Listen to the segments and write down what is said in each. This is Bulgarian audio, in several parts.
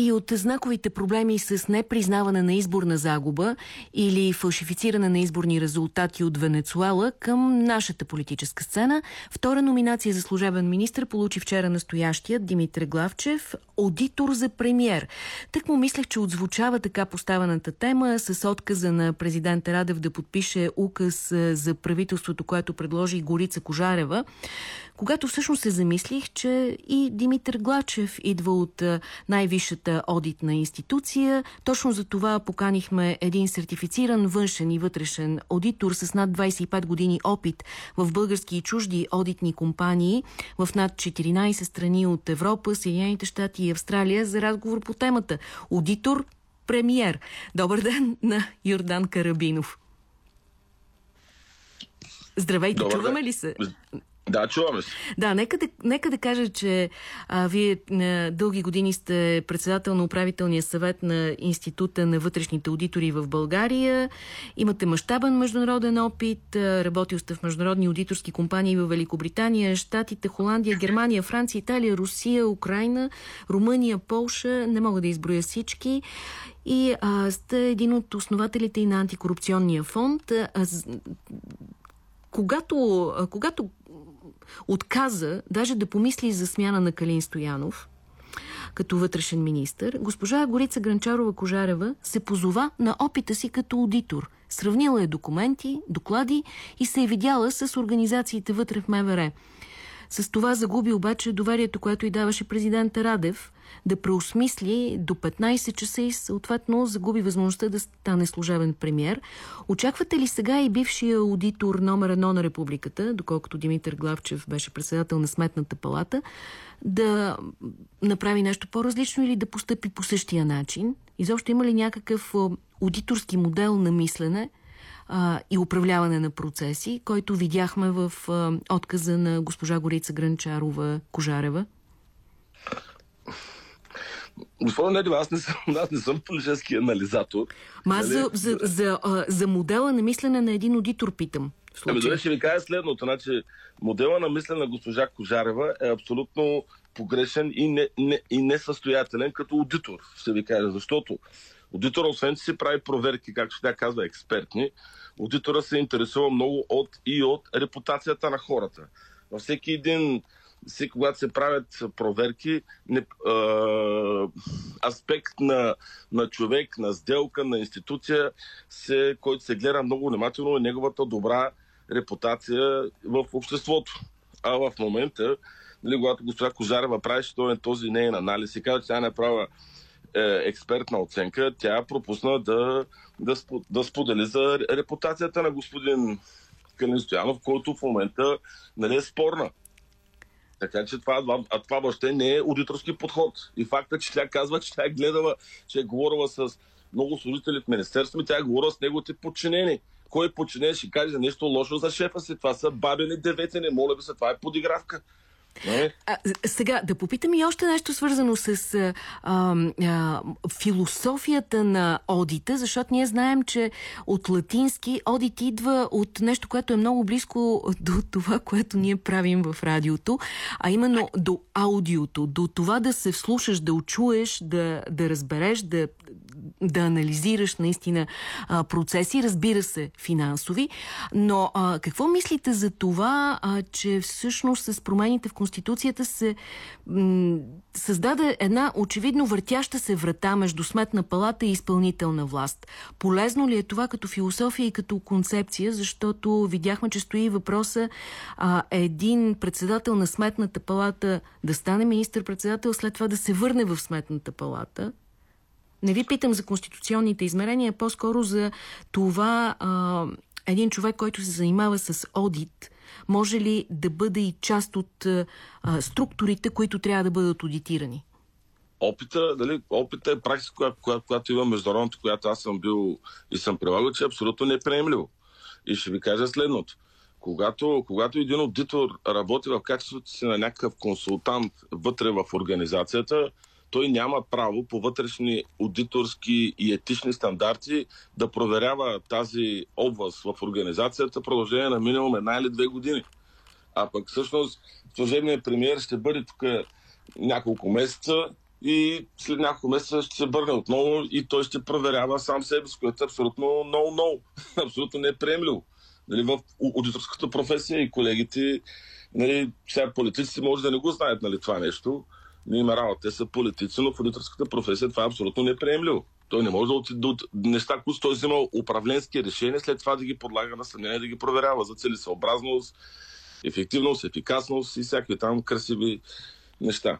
И от знаковите проблеми с непризнаване на изборна загуба или фалшифициране на изборни резултати от Венецуела към нашата политическа сцена. Втора номинация за служебен министр получи вчера настоящият Димитър Главчев, аудитор за премьер. Так му мислех, че отзвучава така поставената тема с отказа на президента Радев да подпише указ за правителството, което предложи Горица Кожарева когато всъщност се замислих, че и Димитър Глачев идва от най-висшата одитна институция. Точно за това поканихме един сертифициран външен и вътрешен аудитор с над 25 години опит в български и чужди одитни компании в над 14 страни от Европа, Съединените щати и Австралия за разговор по темата. Аудитор, премиер. Добър ден на Йордан Карабинов. Здравейте, Добър чуваме ден. ли се? Да, чуваме се. Да, нека да, нека да кажа, че а, вие а, дълги години сте председател на управителния съвет на Института на вътрешните аудитори в България. Имате мащабен международен опит, а, работил сте в международни аудиторски компании в Великобритания, Штатите, Холандия, Германия, Франция, Италия, Русия, Украина, Румъния, Полша. Не мога да изброя всички. И а, сте един от основателите и на антикорупционния фонд. А, з- когато, а, когато отказа даже да помисли за смяна на Калин Стоянов като вътрешен министр, госпожа Горица Гранчарова-Кожарева се позова на опита си като аудитор. Сравнила е документи, доклади и се е видяла с организациите вътре в МВР. С това загуби обаче доверието, което и даваше президента Радев да преосмисли до 15 часа и съответно загуби възможността да стане служебен премьер. Очаквате ли сега и бившия аудитор номер едно на републиката, доколкото Димитър Главчев беше председател на Сметната палата, да направи нещо по-различно или да постъпи по същия начин? Изобщо има ли някакъв аудиторски модел на мислене, а, и управляване на процеси, който видяхме в а, отказа на госпожа Горица Гранчарова-Кожарева? Господин Недева, аз не съм, аз не съм политически анализатор. Ма аз Нали? за, за, за, а, за модела на мислене на един аудитор питам. Ами добре, ще ви кажа следното. Значи, модела на мислене на госпожа Кожарева е абсолютно погрешен и, не, не, и несъстоятелен като аудитор, ще ви кажа. Защото аудитора, освен че си прави проверки, както тя казва, експертни, аудитора се интересува много от и от репутацията на хората. Във всеки един всеки, когато се правят проверки, не, а, аспект на, на човек, на сделка, на институция, се, който се гледа много внимателно е неговата добра репутация в обществото. А в момента, нали, когато госпожа Кожарева правеше този, нейн анализ и каза, че тя не правила е, експертна оценка, тя пропусна да, да, да сподели за репутацията на господин Калин Стоянов, който в момента нали, е спорна. Така че това, а това въобще не е аудиторски подход. И факта, че тя казва, че тя е гледала, че е говорила с много служители в Министерството, тя е говорила с неговите подчинени. Кой подчинен ще каже нещо лошо за шефа си? Това са бабени деветени, моля ви се, това е подигравка. Не? А, сега, да попитам и още нещо свързано с а, а, философията на одита, защото ние знаем, че от латински одит идва от нещо, което е много близко до това, което ние правим в радиото, а именно до аудиото, до това да се вслушаш, да очуеш, да, да разбереш, да, да анализираш наистина а, процеси, разбира се, финансови. Но а, какво мислите за това, а, че всъщност с промените в Конституцията се създаде една очевидно въртяща се врата между Сметна палата и изпълнителна власт? Полезно ли е това като философия и като концепция, защото видяхме, че стои въпроса а, един председател на Сметната палата да стане министър-председател, след това да се върне в Сметната палата? Не ви питам за конституционните измерения, по-скоро за това а, един човек, който се занимава с одит, може ли да бъде и част от а, структурите, които трябва да бъдат аудитирани? Опита, дали, опита е практика, която, която, която има международната, която аз съм бил и съм прилагал, че е абсолютно неприемливо. И ще ви кажа следното. Когато, когато един аудитор работи в качеството си на някакъв консултант вътре в организацията, той няма право по вътрешни аудиторски и етични стандарти да проверява тази област в организацията продължение на минимум една или две години. А пък всъщност служебният премиер ще бъде тук няколко месеца и след няколко месеца ще се върне отново и той ще проверява сам себе си, което е абсолютно no-no. абсолютно неприемливо. Нали, в аудиторската професия и колегите, нали, сега политиците може да не го знаят нали, това нещо, не има работа, те са политици, но в аудиторската професия това е абсолютно неприемливо. Той не може да отиде до неща, които той взима управленски решения, след това да ги подлага на съмнение, да ги проверява за целесъобразност, ефективност, ефикасност и всякакви там красиви неща.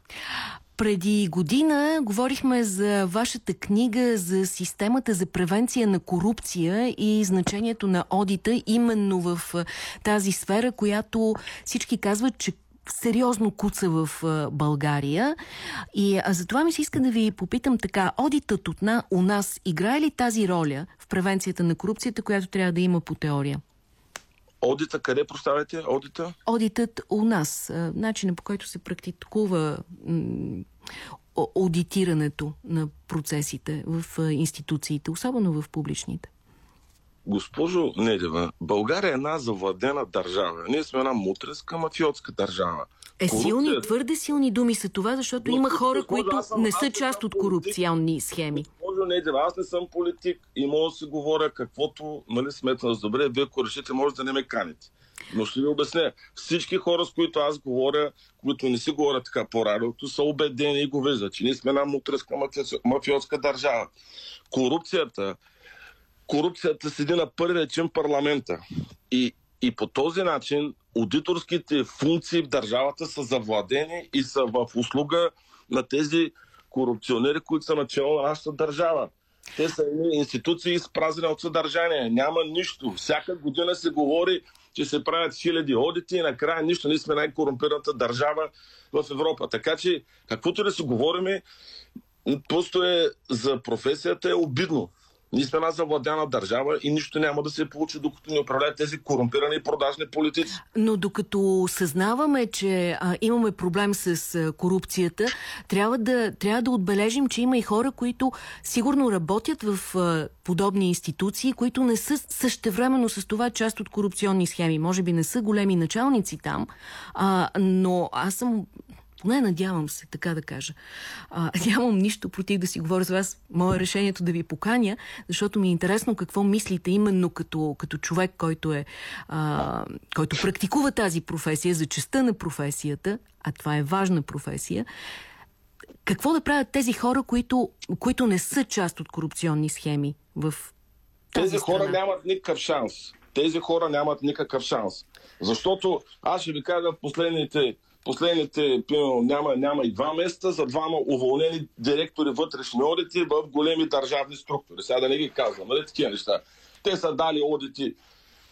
Преди година говорихме за вашата книга за системата за превенция на корупция и значението на одита именно в тази сфера, която всички казват, че сериозно куца в България. И а, затова ми се иска да ви попитам така, одитът от на, у нас играе ли тази роля в превенцията на корупцията, която трябва да има по теория? Одита къде, проставяте? Одита? Одитът у нас. Начинът по който се практикува аудитирането на процесите в институциите, особено в публичните. Госпожо Недева, България е една завладена държава. Ние сме една мутреска мафиотска държава. Е, силни, твърде силни думи са това, защото Но, има хора, които съм, не са част от корупционни схеми. Госпожо Недева, аз не съм политик и мога да си говоря каквото нали, сметна за добре. Вие, ако решите, може да не ме каните. Но ще ви обясня. Всички хора, с които аз говоря, които не си говорят така по радиото, са убедени и го виждат, че ние сме една мутреска мафиотска държава. Корупцията корупцията седи на първия чин парламента. И, и по този начин аудиторските функции в държавата са завладени и са в услуга на тези корупционери, които са начало на нашата държава. Те са институции изпразнени от съдържание. Няма нищо. Всяка година се говори, че се правят хиляди одити и накрая нищо. Ние сме най-корумпираната държава в Европа. Така че, каквото да си говорим, просто е за професията е обидно. Ние сме една завладяна държава и нищо няма да се получи, докато ни управляват тези корумпирани и продажни политици. Но докато съзнаваме, че а, имаме проблем с а, корупцията, трябва да, трябва да отбележим, че има и хора, които сигурно работят в а, подобни институции, които не са същевременно с това част от корупционни схеми. Може би не са големи началници там, а, но аз съм поне надявам се, така да кажа. А, нямам нищо против да си говоря с вас. Мое решението да ви поканя, защото ми е интересно какво мислите именно като, като човек, който, е, а, който практикува тази професия, за честа на професията, а това е важна професия, какво да правят тези хора, които, които не са част от корупционни схеми в тази Тези страна? хора нямат никакъв шанс. Тези хора нямат никакъв шанс. Защото аз ще ви кажа последните последните, примерно, няма, няма и два месеца за двама уволнени директори вътрешни одити в големи държавни структури. Сега да не ги казвам, нали такива неща. Те са дали одити,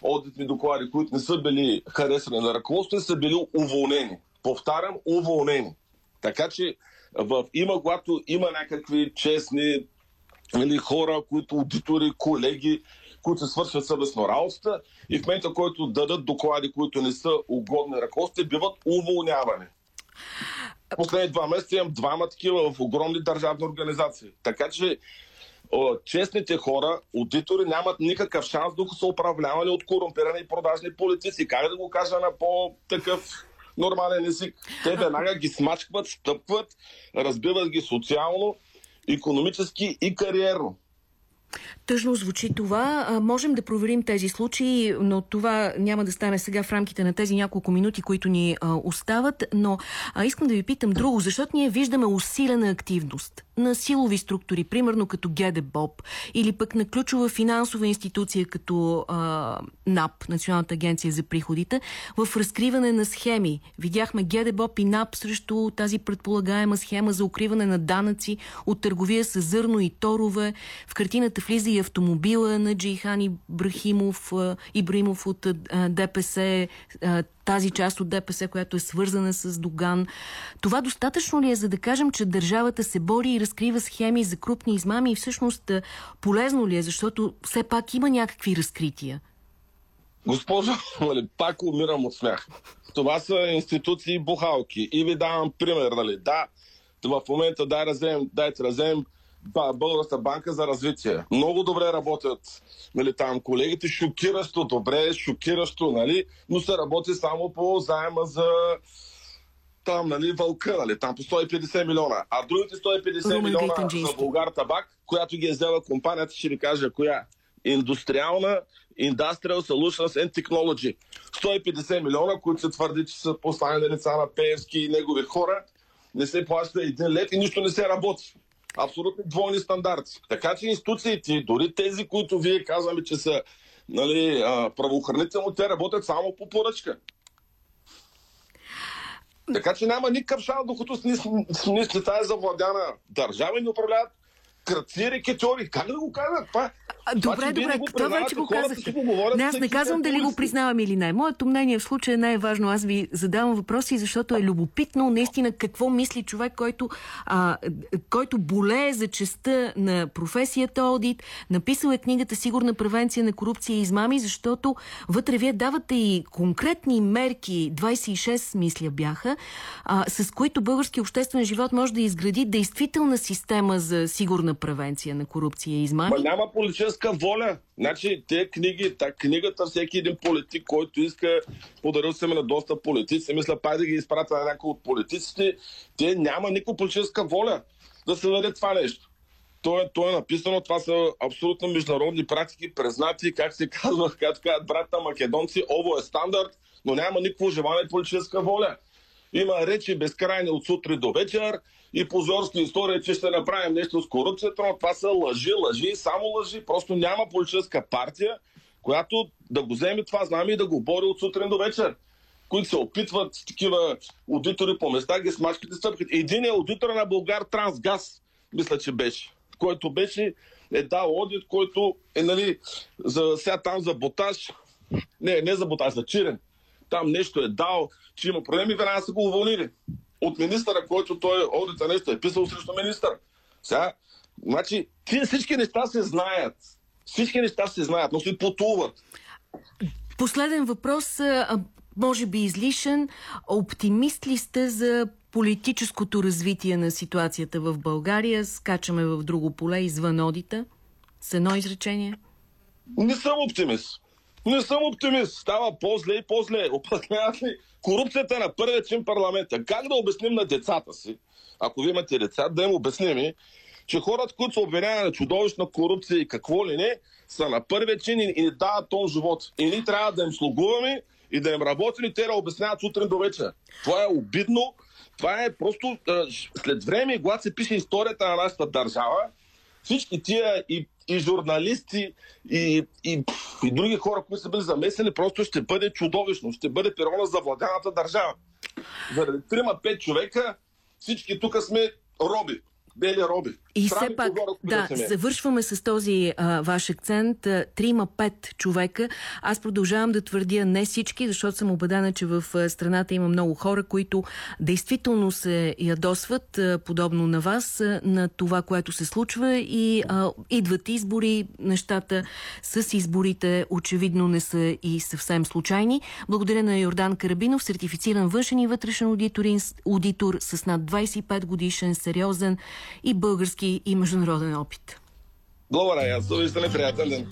одитни доклади, които не са били харесани на ръководство, са били уволнени. Повтарям, уволнени. Така че в, има, когато има някакви честни нали, хора, които аудитори, колеги, които се свършват съвестно работата и в момента, който дадат доклади, които не са угодни ръководстве, биват уволнявани. Последните два месеца имам двама такива в огромни държавни организации. Така че честните хора, аудитори, нямат никакъв шанс, докато са управлявани от корумпирани и продажни политици. Как да го кажа на по-такъв нормален език? Те веднага ги смачкват, стъпват, разбиват ги социално, економически и кариерно. Тъжно звучи това. Можем да проверим тези случаи, но това няма да стане сега в рамките на тези няколко минути, които ни остават. Но искам да ви питам друго, защото ние виждаме усилена активност на силови структури, примерно като ГДБОП, или пък на ключова финансова институция като а, НАП, Националната агенция за приходите, в разкриване на схеми. Видяхме ГДБОП и НАП срещу тази предполагаема схема за укриване на данъци от търговия с зърно и торове. В картината влиза и автомобила на Джейхан Ибрахимов, Ибримов от ДПС, тази част от ДПС, която е свързана с Доган. Това достатъчно ли е, за да кажем, че държавата се бори и разкрива схеми за крупни измами и всъщност полезно ли е, защото все пак има някакви разкрития? Госпожо, нали, пак умирам от смях. Това са институции бухалки. И ви давам пример, нали? Да, в момента дай разем, дайте разем Българска банка за развитие. Много добре работят нали, там колегите, шокиращо добре, шокиращо, нали, но се работи само по заема за там, нали, вълка, нали, там по 150 милиона, а другите 150 Румен милиона за Българ табак, която ги е взела компанията, ще ви кажа коя. Индустриална Industrial Solutions and Technology. 150 милиона, които се твърди, че са послани лица на Пеевски и негови хора, не се плаща един лев и нищо не се работи. Абсолютно двойни стандарти. Така че институциите, дори тези, които вие казваме, че са нали, правоохранително, те работят само по поръчка. Така че няма никакъв шанс, докато с ние с тази завладяна държава и не управляват кръци, рекетьори. Как да го кажат? Това, Добре, вие добре, не това вече го говорят Не, аз не казвам дали го признавам или не. Моето мнение в случая е най-важно. Аз ви задавам въпроси, защото е любопитно наистина какво мисли човек, който, а, който более за честа на професията одит, написал е книгата Сигурна превенция на корупция и измами, защото вътре вие давате и конкретни мерки, 26 мисля бяха, а, с които български обществен живот може да изгради действителна система за сигурна превенция на корупция и измами. Ма няма политическа воля. Значи, те книги, та книгата, всеки един политик, който иска, подарил се ми на доста политици, мисля, пай да ги изпратя на някой от политиците, те няма никаква политическа воля да се даде това нещо. То е, то е написано, това са абсолютно международни практики, признати, как се казва, както казват братта македонци, ово е стандарт, но няма никакво желание политическа воля. Има речи безкрайни от сутрин до вечер и позорски истории, че ще направим нещо с корупцията, но това са лъжи, лъжи само лъжи. Просто няма политическа партия, която да го вземе това знаме и да го бори от сутрин до вечер които се опитват такива аудитори по места, ги смачкат и стъпкат. Един е аудитора на Българ Трансгаз, мисля, че беше, който беше е дал одит, който е, нали, за, сега там за ботаж, не, не за ботаж, за чирен. Там нещо е дал, че има проблеми, веднага са го уволнили. От министъра, който той одита нещо е писал срещу министър. Сега, значи, тия всички неща се знаят. Всички неща се знаят, но се потуват. Последен въпрос, може би излишен. Оптимист ли сте за политическото развитие на ситуацията в България? Скачаме в друго поле, извън одита. С едно изречение. Не съм оптимист. Не съм оптимист. Става по-зле и по-зле. Оплакняват ли корупцията на първия чин парламента? Как да обясним на децата си, ако ви имате деца, да им обясним, че хората, които са обвинявани на чудовищна корупция и какво ли не, са на първия чин и, и ни дават тон живот. И ние трябва да им слугуваме и да им работим и те да обясняват сутрин до вечер. Това е обидно. Това е просто след време, когато се пише историята на нашата държава, всички тия и, и журналисти, и, и, и други хора, които са били замесени, просто ще бъде чудовищно. Ще бъде перона за владяната държава. Заради трима-пет човека всички тук сме роби. Бели роби. И Срами все пак, които да, сме. завършваме с този а, ваш акцент. Трима-пет човека. Аз продължавам да твърдя не всички, защото съм убедена, че в страната има много хора, които действително се ядосват, а, подобно на вас, а, на това, което се случва и а, идват избори. Нещата с изборите очевидно не са и съвсем случайни. Благодаря на Йордан Карабинов, сертифициран външен и вътрешен аудитор, аудитор с над 25 годишен, сериозен и български и международен опит. Благодаря, аз приятен ден.